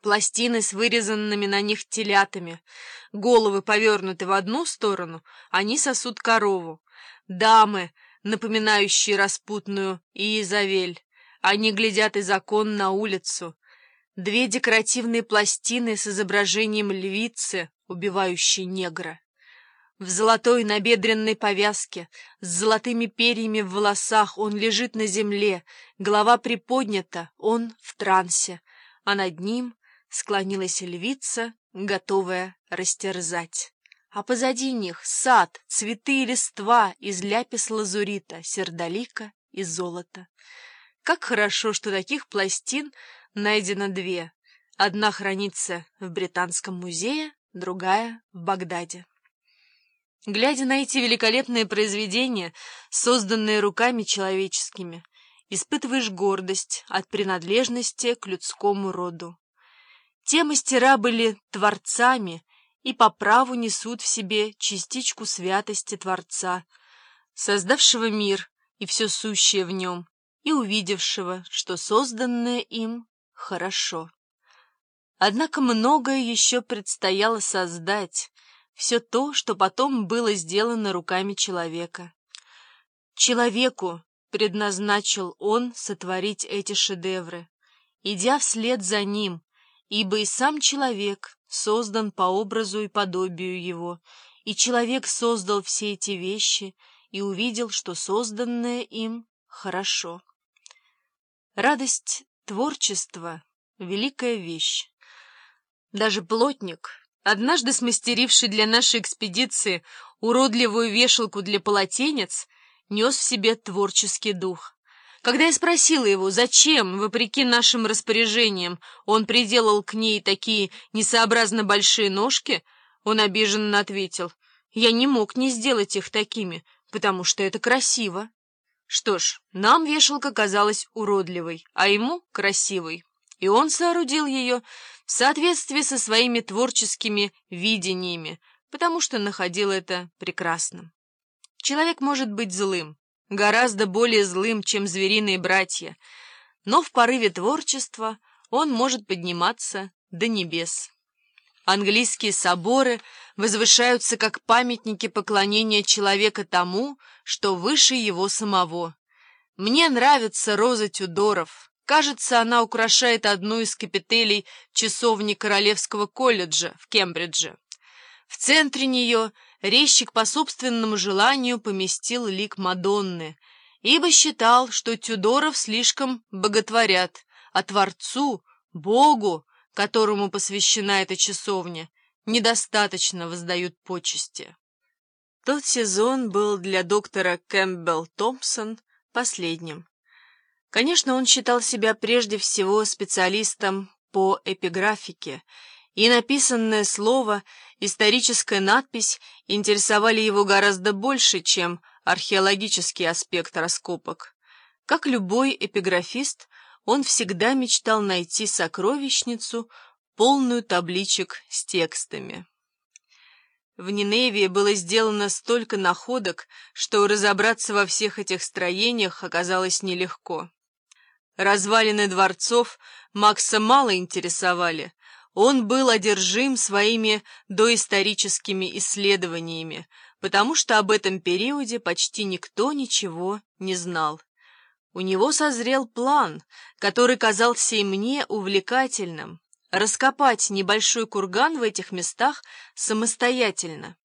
Пластины с вырезанными на них телятами. Головы повернуты в одну сторону, они сосут корову. Дамы, напоминающие распутную Иезавель. Они глядят из окон на улицу. Две декоративные пластины с изображением львицы, убивающей негра. В золотой набедренной повязке, с золотыми перьями в волосах он лежит на земле, голова приподнята, он в трансе, а над ним склонилась львица, готовая растерзать. А позади них сад, цветы и листва из ляпис-лазурита, сердолика и золота. Как хорошо, что таких пластин найдено две. Одна хранится в Британском музее, другая — в Багдаде. Глядя на эти великолепные произведения, созданные руками человеческими, испытываешь гордость от принадлежности к людскому роду. Те мастера были творцами и по праву несут в себе частичку святости Творца, создавшего мир и все сущее в нем, и увидевшего, что созданное им хорошо. Однако многое еще предстояло создать, все то, что потом было сделано руками человека. Человеку предназначил он сотворить эти шедевры. Идя вслед за ним, ибо и сам человек создан по образу и подобию его, и человек создал все эти вещи и увидел, что созданное им хорошо. Радость творчества — великая вещь. Даже плотник, однажды смастеривший для нашей экспедиции уродливую вешалку для полотенец, нес в себе творческий дух. Когда я спросила его, зачем, вопреки нашим распоряжениям, он приделал к ней такие несообразно большие ножки, он обиженно ответил, «Я не мог не сделать их такими, потому что это красиво». Что ж, нам вешалка казалась уродливой, а ему — красивой, и он соорудил ее в соответствии со своими творческими видениями, потому что находил это прекрасным. Человек может быть злым, гораздо более злым, чем звериные братья, но в порыве творчества он может подниматься до небес. Английские соборы возвышаются как памятники поклонения человека тому, что выше его самого. Мне нравится роза Тюдоров. Кажется, она украшает одну из капителей часовни Королевского колледжа в Кембридже. В центре нее резчик по собственному желанию поместил лик Мадонны, ибо считал, что Тюдоров слишком боготворят, а Творцу, Богу, которому посвящена эта часовня, недостаточно воздают почести. Тот сезон был для доктора Кэмпбелл Томпсон последним. Конечно, он считал себя прежде всего специалистом по эпиграфике и написанное слово, историческая надпись интересовали его гораздо больше, чем археологический аспект раскопок. Как любой эпиграфист, он всегда мечтал найти сокровищницу, полную табличек с текстами. В Ниневии было сделано столько находок, что разобраться во всех этих строениях оказалось нелегко. Развалины дворцов Макса мало интересовали, он был одержим своими доисторическими исследованиями, потому что об этом периоде почти никто ничего не знал. У него созрел план, который казался и мне увлекательным — раскопать небольшой курган в этих местах самостоятельно.